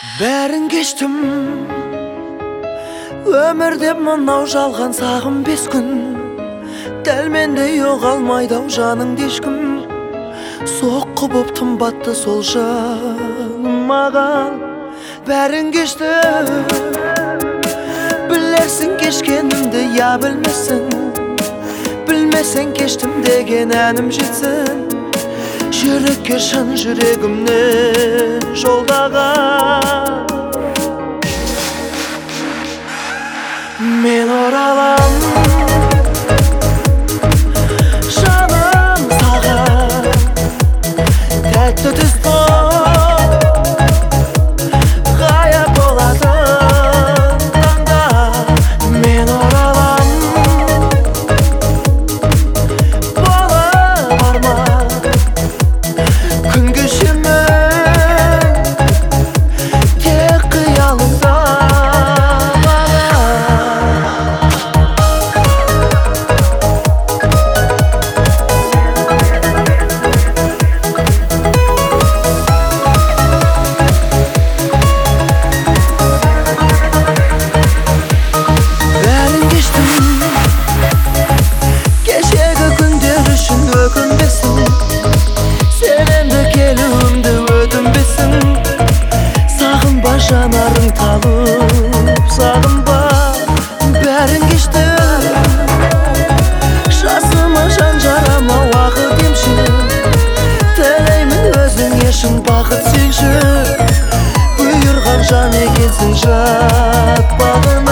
бәрін кештім. Өмірде мынау жалған сағым бес күн. Дәл мендей ұғалмайды ау жаныңды ешкім соққы боп тым батты сол жаным маған. Бәрін кештім. Білерсің кешкенімді я білмесің білмесең кештім деген әнім жетсін. Жүрекке шын жүрегімнен жолдаған. Шын бақыт сенші бұйырған жан екенсің жат бағына